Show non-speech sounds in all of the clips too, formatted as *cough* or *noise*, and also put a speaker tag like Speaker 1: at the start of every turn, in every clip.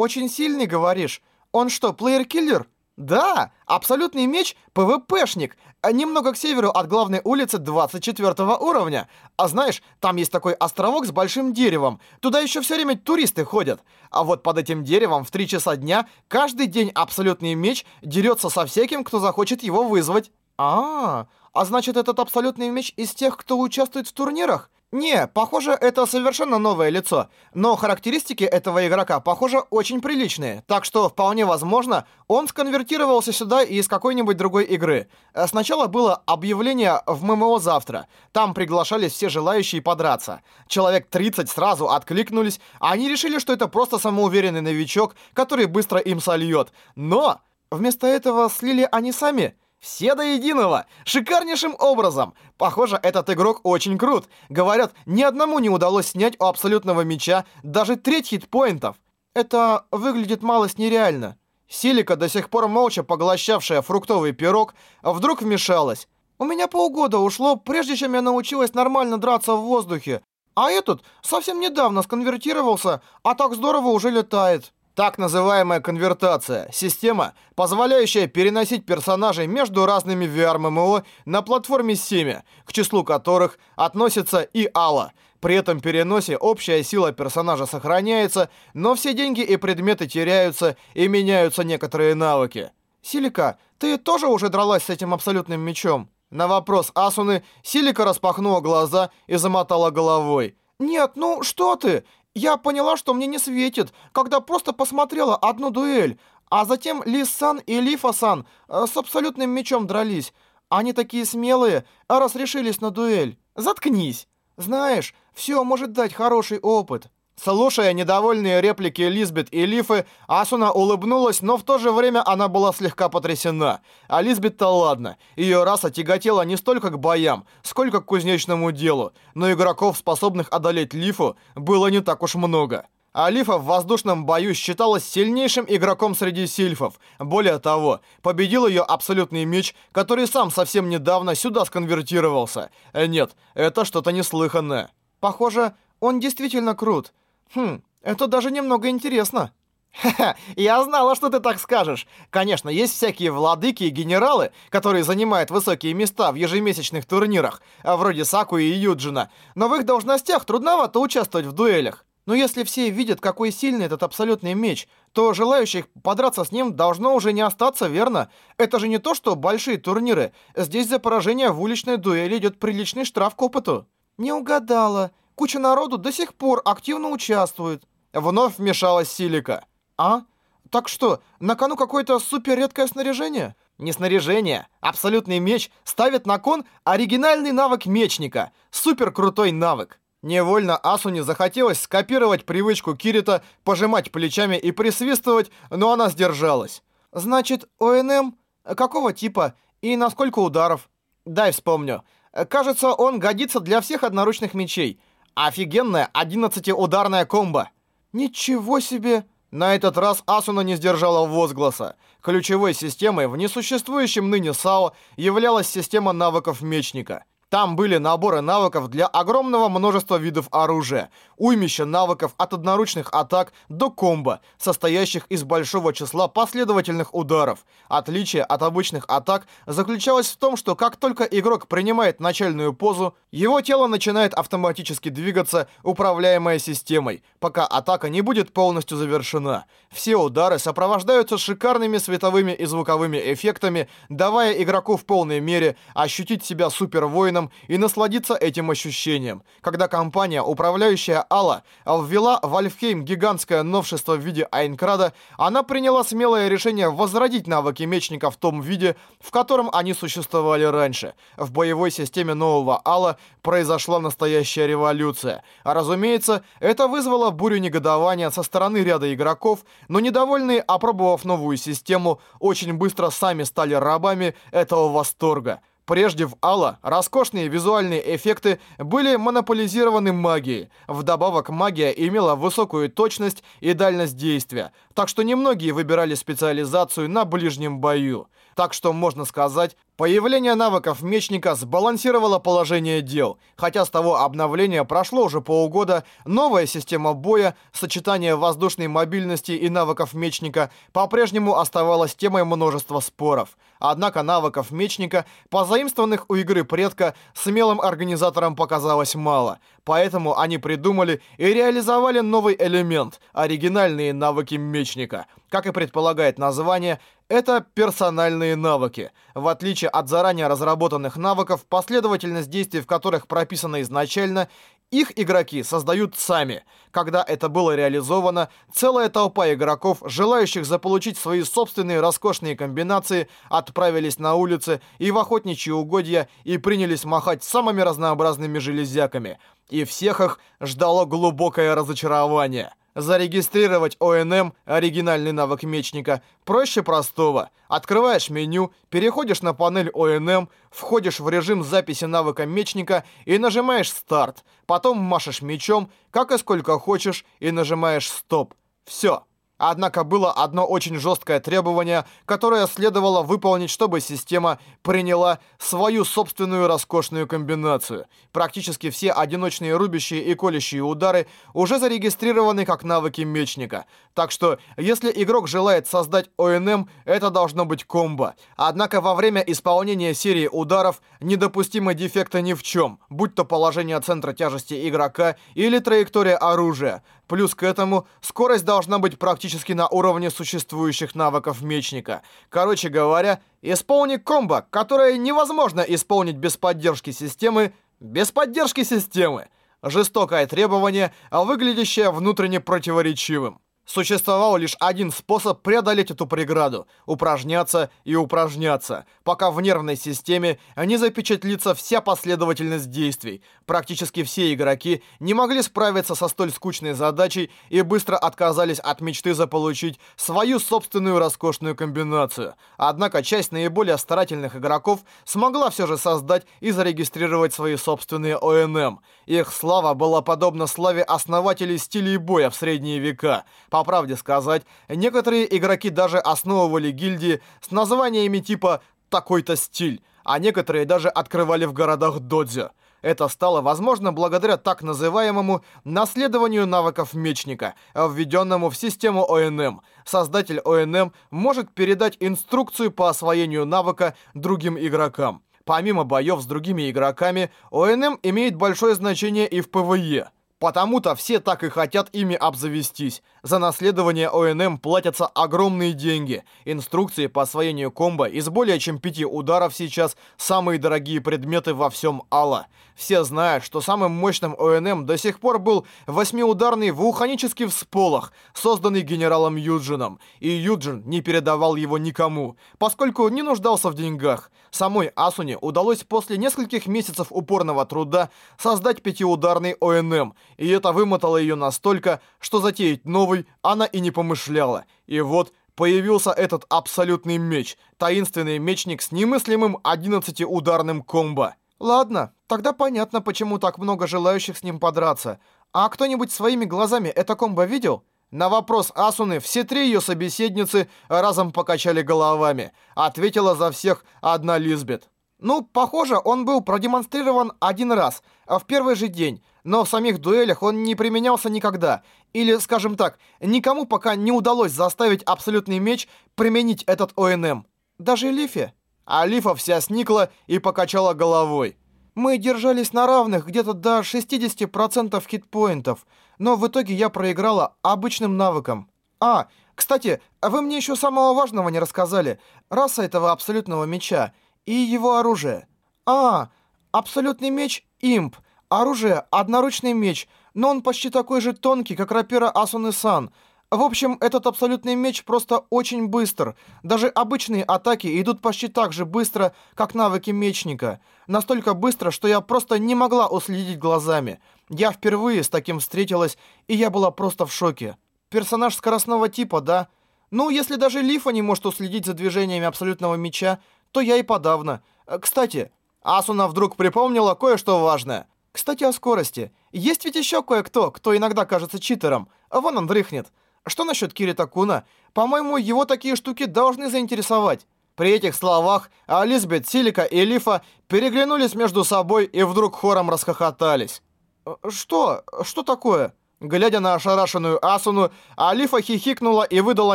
Speaker 1: Очень сильный, говоришь? Он что, плеер-киллер? Да, абсолютный меч — ПВПшник. Немного к северу от главной улицы 24 уровня. А знаешь, там есть такой островок с большим деревом. Туда еще все время туристы ходят. А вот под этим деревом в 3 часа дня каждый день абсолютный меч дерется со всяким, кто захочет его вызвать. А, -а, -а. а значит этот абсолютный меч из тех, кто участвует в турнирах? Не, похоже, это совершенно новое лицо. Но характеристики этого игрока, похоже, очень приличные. Так что, вполне возможно, он сконвертировался сюда из какой-нибудь другой игры. Э, сначала было объявление в ММО завтра. Там приглашались все желающие подраться. Человек 30 сразу откликнулись, а они решили, что это просто самоуверенный новичок, который быстро им сольет. Но вместо этого слили они сами... Все до единого! Шикарнейшим образом! Похоже, этот игрок очень крут. Говорят, ни одному не удалось снять у абсолютного меча даже треть хитпоинтов. Это выглядит малость нереально. Силика, до сих пор молча поглощавшая фруктовый пирог, вдруг вмешалась. У меня полгода ушло, прежде чем я научилась нормально драться в воздухе. А этот совсем недавно сконвертировался, а так здорово уже летает. Так называемая конвертация – система, позволяющая переносить персонажей между разными VR-MMO на платформе Семя, к числу которых относится и Алла. При этом переносе общая сила персонажа сохраняется, но все деньги и предметы теряются и меняются некоторые навыки. Силика, ты тоже уже дралась с этим абсолютным мечом? На вопрос Асуны Силика распахнула глаза и замотала головой. «Нет, ну что ты? Я поняла, что мне не светит, когда просто посмотрела одну дуэль, а затем Ли-сан и Лифа-сан э, с абсолютным мечом дрались. Они такие смелые, а раз решились на дуэль. Заткнись. Знаешь, все может дать хороший опыт. Слушая недовольные реплики Лизбет и Лифы, Асуна улыбнулась, но в то же время она была слегка потрясена. А Лизбет-то ладно. Ее раса тяготела не столько к боям, сколько к кузнечному делу. Но игроков, способных одолеть Лифу, было не так уж много. Алифа в воздушном бою считалась сильнейшим игроком среди сильфов. Более того, победил ее абсолютный меч, который сам совсем недавно сюда сконвертировался. Э, нет, это что-то неслыханное. Похоже, он действительно крут. Хм, это даже немного интересно. Ха-ха, я знала, что ты так скажешь. Конечно, есть всякие владыки и генералы, которые занимают высокие места в ежемесячных турнирах, а вроде Саку и Юджина, но в их должностях трудновато участвовать в дуэлях. Но если все видят, какой сильный этот абсолютный меч, то желающих подраться с ним должно уже не остаться, верно? Это же не то, что большие турниры. Здесь за поражение в уличной дуэли идет приличный штраф к опыту. Не угадала. Куча народу до сих пор активно участвует. Вновь вмешалась Силика. А? Так что, на кону какое-то супер редкое снаряжение? Не снаряжение. Абсолютный меч ставит на кон оригинальный навык мечника. Супер крутой навык. Невольно Асуне захотелось скопировать привычку Кирита пожимать плечами и присвистывать, но она сдержалась. Значит, ОНМ? Какого типа? И на сколько ударов? Дай вспомню. Кажется, он годится для всех одноручных мечей. Офигенная 11-ударная комбо. Ничего себе! На этот раз Асуна не сдержала возгласа. Ключевой системой в несуществующем ныне САО являлась система навыков мечника. Там были наборы навыков для огромного множества видов оружия, уймища навыков от одноручных атак до комбо, состоящих из большого числа последовательных ударов. Отличие от обычных атак заключалось в том, что как только игрок принимает начальную позу, его тело начинает автоматически двигаться, управляемое системой, пока атака не будет полностью завершена. Все удары сопровождаются шикарными световыми и звуковыми эффектами, давая игроку в полной мере ощутить себя супервоином воином и насладиться этим ощущением. Когда компания, управляющая Алла, ввела в Альфхейм гигантское новшество в виде Айнкрада, она приняла смелое решение возродить навыки мечника в том виде, в котором они существовали раньше. В боевой системе нового Алла произошла настоящая революция. А разумеется, это вызвало бурю негодования со стороны ряда игроков, но недовольные, опробовав новую систему, очень быстро сами стали рабами этого восторга. Прежде в Алла роскошные визуальные эффекты были монополизированы магией. Вдобавок магия имела высокую точность и дальность действия, так что немногие выбирали специализацию на ближнем бою. Так что, можно сказать, Появление навыков мечника сбалансировало положение дел. Хотя с того обновления прошло уже полгода, новая система боя, сочетание воздушной мобильности и навыков мечника по-прежнему оставалась темой множества споров. Однако навыков мечника, позаимствованных у игры предка, смелым организаторам показалось мало. Поэтому они придумали и реализовали новый элемент – оригинальные навыки мечника. Как и предполагает название, это персональные навыки. В отличие от заранее разработанных навыков, последовательность действий в которых прописана изначально, их игроки создают сами. Когда это было реализовано, целая толпа игроков, желающих заполучить свои собственные роскошные комбинации, отправились на улицы и в охотничьи угодья и принялись махать самыми разнообразными железяками. И всех их ждало глубокое разочарование. Зарегистрировать ОНМ, оригинальный навык мечника, проще простого. Открываешь меню, переходишь на панель ОНМ, входишь в режим записи навыка мечника и нажимаешь «Старт». Потом машешь мечом, как и сколько хочешь, и нажимаешь «Стоп». Все. Однако было одно очень жесткое требование, которое следовало выполнить, чтобы система приняла свою собственную роскошную комбинацию. Практически все одиночные рубящие и колющие удары уже зарегистрированы как навыки мечника. Так что, если игрок желает создать ОНМ, это должно быть комбо. Однако во время исполнения серии ударов недопустимы дефекта ни в чем, будь то положение центра тяжести игрока или траектория оружия. Плюс к этому, скорость должна быть практически на уровне существующих навыков мечника. Короче говоря, исполни комбо, которое невозможно исполнить без поддержки системы, без поддержки системы. Жестокое требование, выглядящее внутренне противоречивым. Существовал лишь один способ преодолеть эту преграду – упражняться и упражняться, пока в нервной системе не запечатлится вся последовательность действий. Практически все игроки не могли справиться со столь скучной задачей и быстро отказались от мечты заполучить свою собственную роскошную комбинацию. Однако часть наиболее старательных игроков смогла все же создать и зарегистрировать свои собственные ОНМ. Их слава была подобна славе основателей стилей боя в средние века – по правде сказать, некоторые игроки даже основывали гильдии с названиями типа «такой-то стиль», а некоторые даже открывали в городах додзё. Это стало возможно благодаря так называемому наследованию навыков мечника, введенному в систему ОНМ. Создатель ОНМ может передать инструкцию по освоению навыка другим игрокам. Помимо боев с другими игроками, ОНМ имеет большое значение и в PvE. Потому-то все так и хотят ими обзавестись. За наследование ОНМ платятся огромные деньги. Инструкции по освоению комбо из более чем пяти ударов сейчас самые дорогие предметы во всем Алла. Все знают, что самым мощным ОНМ до сих пор был восьмиударный вулканический всполох, созданный генералом Юджином. И Юджин не передавал его никому, поскольку не нуждался в деньгах. Самой Асуне удалось после нескольких месяцев упорного труда создать пятиударный ОНМ, и это вымотало ее настолько, что затеять новый она и не помышляла. И вот появился этот абсолютный меч, таинственный мечник с немыслимым 11-ударным комбо. Ладно, тогда понятно, почему так много желающих с ним подраться. А кто-нибудь своими глазами это комбо видел? На вопрос Асуны все три ее собеседницы разом покачали головами. Ответила за всех одна Лизбет. Ну, похоже, он был продемонстрирован один раз, а в первый же день, но в самих дуэлях он не применялся никогда. Или, скажем так, никому пока не удалось заставить абсолютный меч применить этот ОНМ. Даже Лифе. А Лифа вся сникла и покачала головой. Мы держались на равных где-то до 60% хитпоинтов, но в итоге я проиграла обычным навыком. А, кстати, вы мне еще самого важного не рассказали. Раса этого абсолютного меча и его оружие. А, абсолютный меч — имп. Оружие — одноручный меч, но он почти такой же тонкий, как рапира Асуны-сан. В общем, этот абсолютный меч просто очень быстр. Даже обычные атаки идут почти так же быстро, как навыки мечника. Настолько быстро, что я просто не могла уследить глазами. Я впервые с таким встретилась, и я была просто в шоке. Персонаж скоростного типа, да? Ну, если даже Лифа не может уследить за движениями абсолютного меча, то я и подавно. Э, кстати, Асуна вдруг припомнила кое-что важное. Кстати, о скорости. Есть ведь еще кое-кто, кто иногда кажется читером. Вон он дрыхнет. Что насчет Кирита Куна? По-моему, его такие штуки должны заинтересовать. При этих словах Алисбет, Силика и Лифа переглянулись между собой и вдруг хором расхохотались. «Э, «Что? Что такое?» Глядя на ошарашенную Асуну, Алифа хихикнула и выдала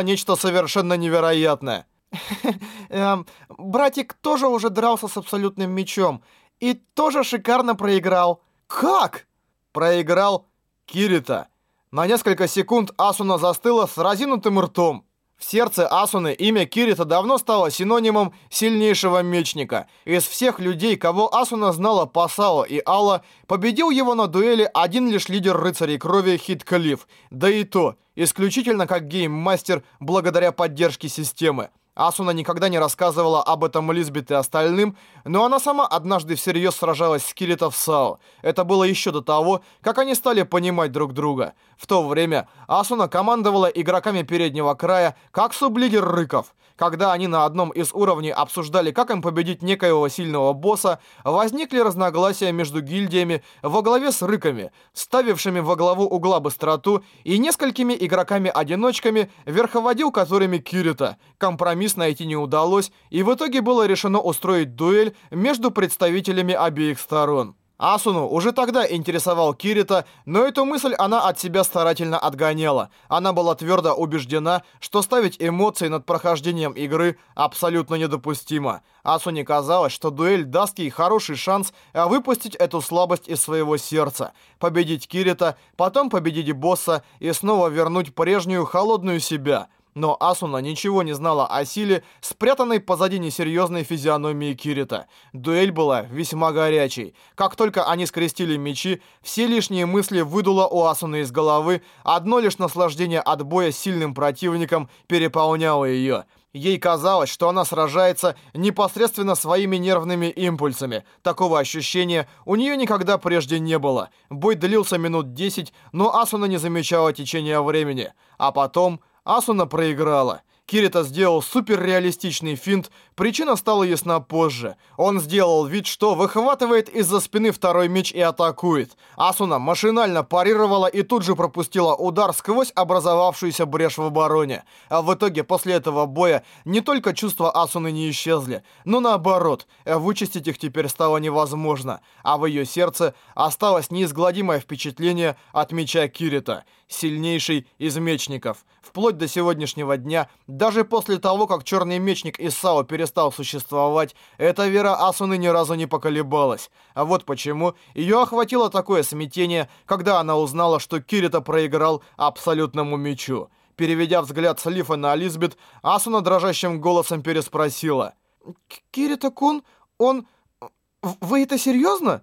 Speaker 1: нечто совершенно невероятное. *laughs* эм, «Братик тоже уже дрался с абсолютным мечом и тоже шикарно проиграл». «Как?» «Проиграл Кирита». На несколько секунд Асуна застыла с разинутым ртом. В сердце Асуны имя Кирита давно стало синонимом сильнейшего мечника. Из всех людей, кого Асуна знала по Сао и Алла, победил его на дуэли один лишь лидер рыцарей крови Хит Калиф, да и то, исключительно как гейммастер благодаря поддержке системы. Асуна никогда не рассказывала об этом Лизбет и остальным, но она сама однажды всерьез сражалась с Кирита в САО. Это было еще до того, как они стали понимать друг друга. В то время Асуна командовала игроками переднего края как сублидер Рыков. Когда они на одном из уровней обсуждали, как им победить некоего сильного босса, возникли разногласия между гильдиями во главе с Рыками, ставившими во главу угла быстроту, и несколькими игроками-одиночками, верховодил которыми Кирита. Компромисс найти не удалось, и в итоге было решено устроить дуэль между представителями обеих сторон. Асуну уже тогда интересовал Кирита, но эту мысль она от себя старательно отгоняла. Она была твердо убеждена, что ставить эмоции над прохождением игры абсолютно недопустимо. Асуне казалось, что дуэль даст ей хороший шанс выпустить эту слабость из своего сердца, победить Кирита, потом победить босса и снова вернуть прежнюю холодную себя – но Асуна ничего не знала о силе, спрятанной позади несерьезной физиономии Кирита. Дуэль была весьма горячей. Как только они скрестили мечи, все лишние мысли выдуло у Асуны из головы, одно лишь наслаждение от боя с сильным противником переполняло ее. Ей казалось, что она сражается непосредственно своими нервными импульсами. Такого ощущения у нее никогда прежде не было. Бой длился минут 10, но Асуна не замечала течения времени. А потом Асуна проиграла. Кирита сделал суперреалистичный финт, причина стала ясна позже. Он сделал вид, что выхватывает из-за спины второй меч и атакует. Асуна машинально парировала и тут же пропустила удар сквозь образовавшуюся брешь в обороне. А в итоге после этого боя не только чувства Асуны не исчезли, но наоборот, вычистить их теперь стало невозможно, а в ее сердце осталось неизгладимое впечатление от меча Кирита, сильнейший из мечников. Вплоть до сегодняшнего дня даже после того, как Черный Мечник Исао перестал существовать, эта вера Асуны ни разу не поколебалась. А вот почему ее охватило такое смятение, когда она узнала, что Кирита проиграл абсолютному мечу. Переведя взгляд с Лифа на Лизбет, Асуна дрожащим голосом переспросила. «Кирита-кун, он... Вы это серьезно?»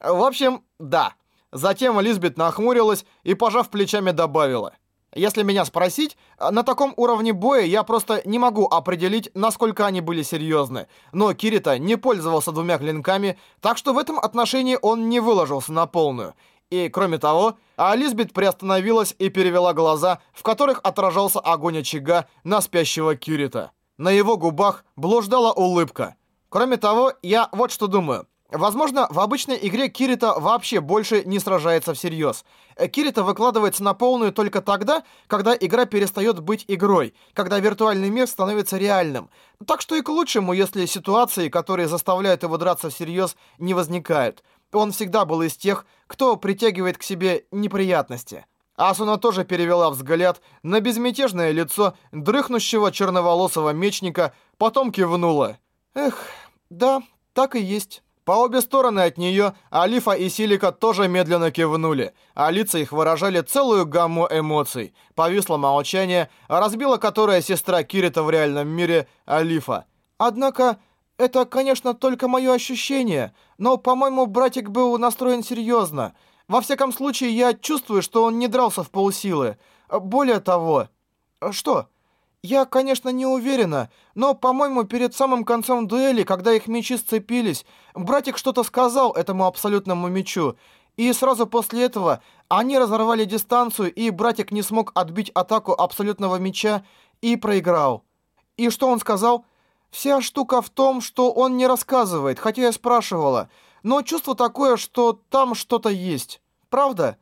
Speaker 1: «В общем, да». Затем Лизбет нахмурилась и, пожав плечами, добавила. Если меня спросить, на таком уровне боя я просто не могу определить, насколько они были серьезны. Но Кирита не пользовался двумя клинками, так что в этом отношении он не выложился на полную. И, кроме того, Алисбет приостановилась и перевела глаза, в которых отражался огонь очага на спящего Кирита. На его губах блуждала улыбка. Кроме того, я вот что думаю. Возможно, в обычной игре Кирита вообще больше не сражается всерьез. Э, Кирита выкладывается на полную только тогда, когда игра перестает быть игрой, когда виртуальный мир становится реальным. Так что и к лучшему, если ситуации, которые заставляют его драться всерьез, не возникают. Он всегда был из тех, кто притягивает к себе неприятности. Асуна тоже перевела взгляд на безмятежное лицо дрыхнущего черноволосого мечника, потом кивнула. «Эх, да, так и есть». По обе стороны от нее Алифа и Силика тоже медленно кивнули, а лица их выражали целую гамму эмоций. Повисло молчание, разбила которое сестра Кирита в реальном мире Алифа. «Однако, это, конечно, только мое ощущение, но, по-моему, братик был настроен серьезно. Во всяком случае, я чувствую, что он не дрался в полсилы. Более того...» «Что?» Я, конечно, не уверена, но, по-моему, перед самым концом дуэли, когда их мечи сцепились, братик что-то сказал этому абсолютному мечу. И сразу после этого они разорвали дистанцию, и братик не смог отбить атаку абсолютного меча и проиграл. И что он сказал? Вся штука в том, что он не рассказывает, хотя я спрашивала. Но чувство такое, что там что-то есть. Правда?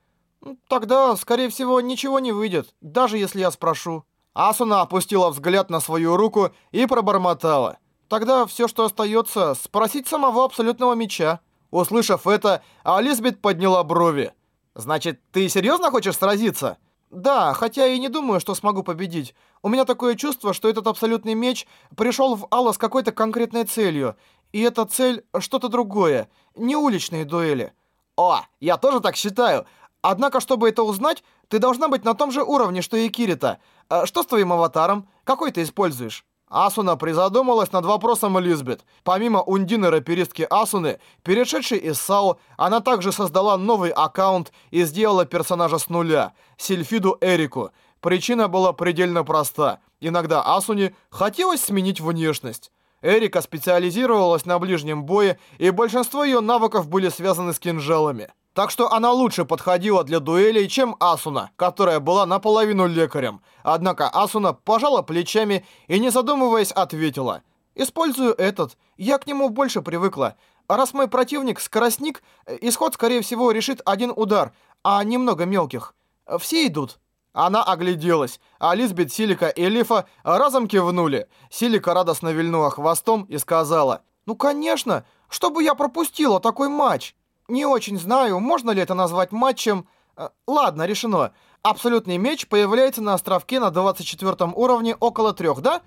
Speaker 1: Тогда, скорее всего, ничего не выйдет, даже если я спрошу. Асуна опустила взгляд на свою руку и пробормотала. Тогда все, что остается, спросить самого абсолютного меча. Услышав это, Алисбет подняла брови. «Значит, ты серьезно хочешь сразиться?» «Да, хотя и не думаю, что смогу победить. У меня такое чувство, что этот абсолютный меч пришел в Алла с какой-то конкретной целью. И эта цель что-то другое, не уличные дуэли». «О, я тоже так считаю. Однако, чтобы это узнать, ты должна быть на том же уровне, что и Кирита. А что с твоим аватаром? Какой ты используешь?» Асуна призадумалась над вопросом Элизабет. Помимо Ундины-раперистки Асуны, перешедшей из САО, она также создала новый аккаунт и сделала персонажа с нуля — Сильфиду Эрику. Причина была предельно проста. Иногда Асуне хотелось сменить внешность. Эрика специализировалась на ближнем бое, и большинство ее навыков были связаны с кинжалами. Так что она лучше подходила для дуэлей, чем Асуна, которая была наполовину лекарем. Однако Асуна пожала плечами и, не задумываясь, ответила. «Использую этот. Я к нему больше привыкла. А раз мой противник скоростник, исход, скорее всего, решит один удар, а немного мелких. Все идут». Она огляделась, а Лизбет, Силика и Лифа разом кивнули. Силика радостно вильнула хвостом и сказала, «Ну, конечно, чтобы я пропустила такой матч!» Не очень знаю, можно ли это назвать матчем. Э, ладно, решено. Абсолютный меч появляется на островке на 24 уровне около трех, да?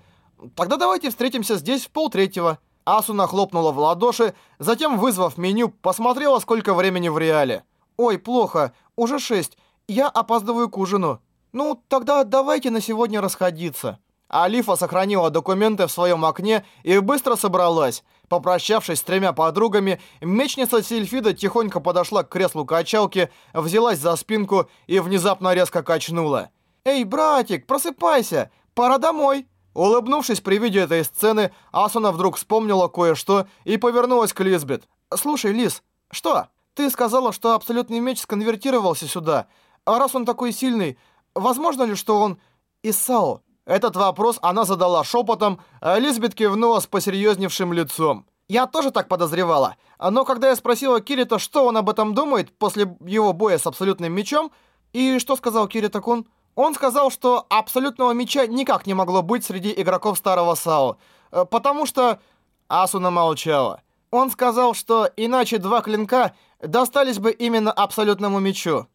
Speaker 1: Тогда давайте встретимся здесь в полтретьего. Асуна хлопнула в ладоши, затем, вызвав меню, посмотрела, сколько времени в реале. «Ой, плохо, уже шесть. Я опаздываю к ужину. Ну, тогда давайте на сегодня расходиться». Алифа сохранила документы в своем окне и быстро собралась. Попрощавшись с тремя подругами, мечница Сильфида тихонько подошла к креслу качалки, взялась за спинку и внезапно резко качнула. «Эй, братик, просыпайся! Пора домой!» Улыбнувшись при виде этой сцены, Асуна вдруг вспомнила кое-что и повернулась к Лизбет. «Слушай, Лиз, что? Ты сказала, что абсолютный меч сконвертировался сюда. А раз он такой сильный, возможно ли, что он из САО?» Этот вопрос она задала шепотом, а Элизабет кивнула с посерьезневшим лицом. Я тоже так подозревала. Но когда я спросила Кирита, что он об этом думает после его боя с абсолютным мечом, и что сказал Кирита-кун? Он сказал, что абсолютного меча никак не могло быть среди игроков старого САО, э, потому что... Асуна молчала. Он сказал, что иначе два клинка достались бы именно абсолютному мечу.